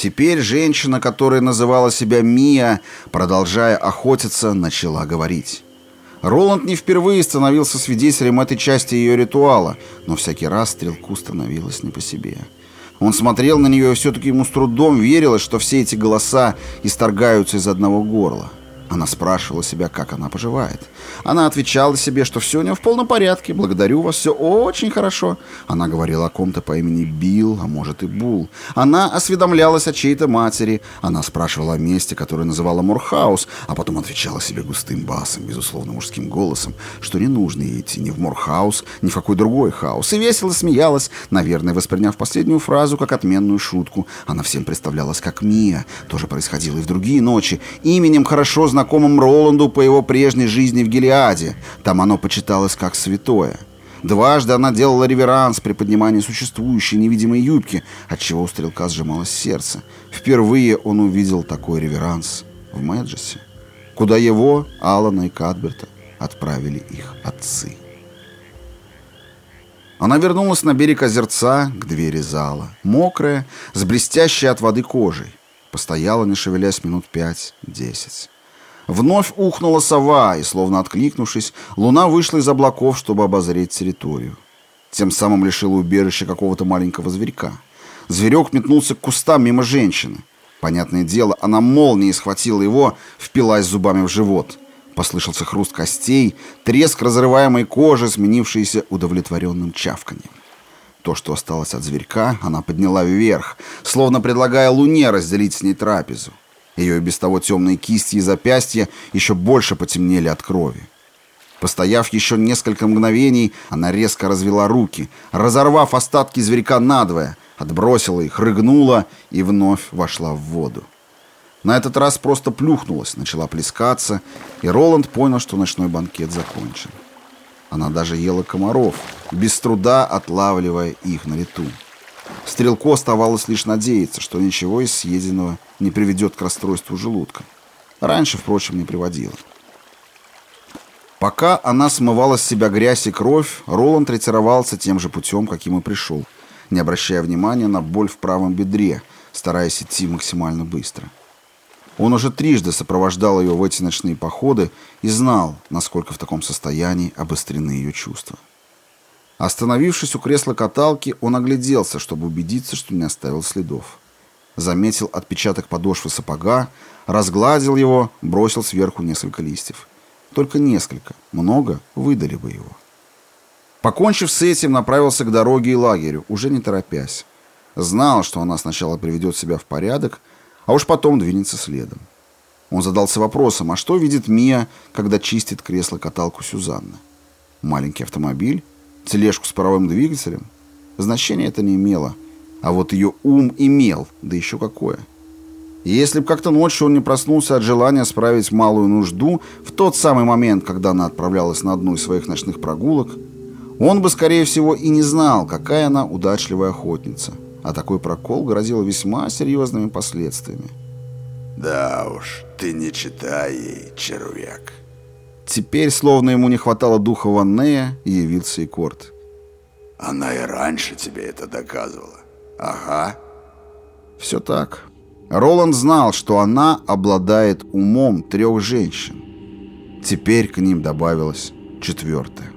Теперь женщина, которая называла себя Мия, продолжая охотиться, начала говорить. Роланд не впервые становился свидетелем этой части ее ритуала, но всякий раз стрелку становилось не по себе. Он смотрел на нее, и все-таки ему с трудом верилось, что все эти голоса исторгаются из одного горла. Она спрашивала себя, как она поживает. Она отвечала себе, что все у нее в полном порядке, благодарю вас, все очень хорошо. Она говорила о ком-то по имени Билл, а может и Бул. Она осведомлялась о чьей-то матери. Она спрашивала о месте, которое называла Морхаус, а потом отвечала себе густым басом, безусловно мужским голосом, что не нужно ей идти ни в Морхаус, ни в какой другой хаус. И весело смеялась, наверное, восприняв последнюю фразу как отменную шутку. Она всем представлялась как Мия. Тоже происходило и в другие ночи. Именем хорошо знакомым знакомым Роланду по его прежней жизни в Гилеаде. Там оно почиталось как святое. Дважды она делала реверанс при поднимании существующей невидимой юбки, отчего у стрелка сжималось сердце. Впервые он увидел такой реверанс в Мэджесе, куда его, Алана и Кадберта, отправили их отцы. Она вернулась на берег озерца, к двери зала, мокрая, с блестящей от воды кожей. Постояла, не шевелясь, минут пять-десять. Вновь ухнула сова, и, словно откликнувшись, луна вышла из облаков, чтобы обозреть территорию. Тем самым лишила убежища какого-то маленького зверька. Зверек метнулся к кустам мимо женщины. Понятное дело, она молнией схватила его, впилась зубами в живот. Послышался хруст костей, треск разрываемой кожи, сменившийся удовлетворенным чавканьем. То, что осталось от зверька, она подняла вверх, словно предлагая луне разделить с ней трапезу. Ее и без того темные кисти и запястья еще больше потемнели от крови. Постояв еще несколько мгновений, она резко развела руки, разорвав остатки зверька надвое, отбросила их, рыгнула и вновь вошла в воду. На этот раз просто плюхнулась, начала плескаться, и Роланд понял, что ночной банкет закончен. Она даже ела комаров, без труда отлавливая их на лету. Стрелку оставалось лишь надеяться, что ничего из съеденного не приведет к расстройству желудка. Раньше, впрочем, не приводило. Пока она смывала с себя грязь и кровь, Роланд ретировался тем же путем, каким и пришел, не обращая внимания на боль в правом бедре, стараясь идти максимально быстро. Он уже трижды сопровождал ее в эти ночные походы и знал, насколько в таком состоянии обострены ее чувства. Остановившись у кресла каталки, он огляделся, чтобы убедиться, что не оставил следов. Заметил отпечаток подошвы сапога, разгладил его, бросил сверху несколько листьев. Только несколько, много выдали бы его. Покончив с этим, направился к дороге и лагерю, уже не торопясь. Знал, что она сначала приведет себя в порядок, а уж потом двинется следом. Он задался вопросом, а что видит Мия, когда чистит кресло-каталку Сюзанны? Маленький автомобиль? Тележку с паровым двигателем, значения это не имело. А вот ее ум имел, да еще какое. И если бы как-то ночью он не проснулся от желания справить малую нужду в тот самый момент, когда она отправлялась на одну из своих ночных прогулок, он бы, скорее всего, и не знал, какая она удачливая охотница. А такой прокол грозил весьма серьезными последствиями. «Да уж, ты не читай ей, червяк», Теперь, словно ему не хватало духа Ваннея, явился и Корт. «Она и раньше тебе это доказывала. Ага». Все так. Роланд знал, что она обладает умом трех женщин. Теперь к ним добавилась четвертая.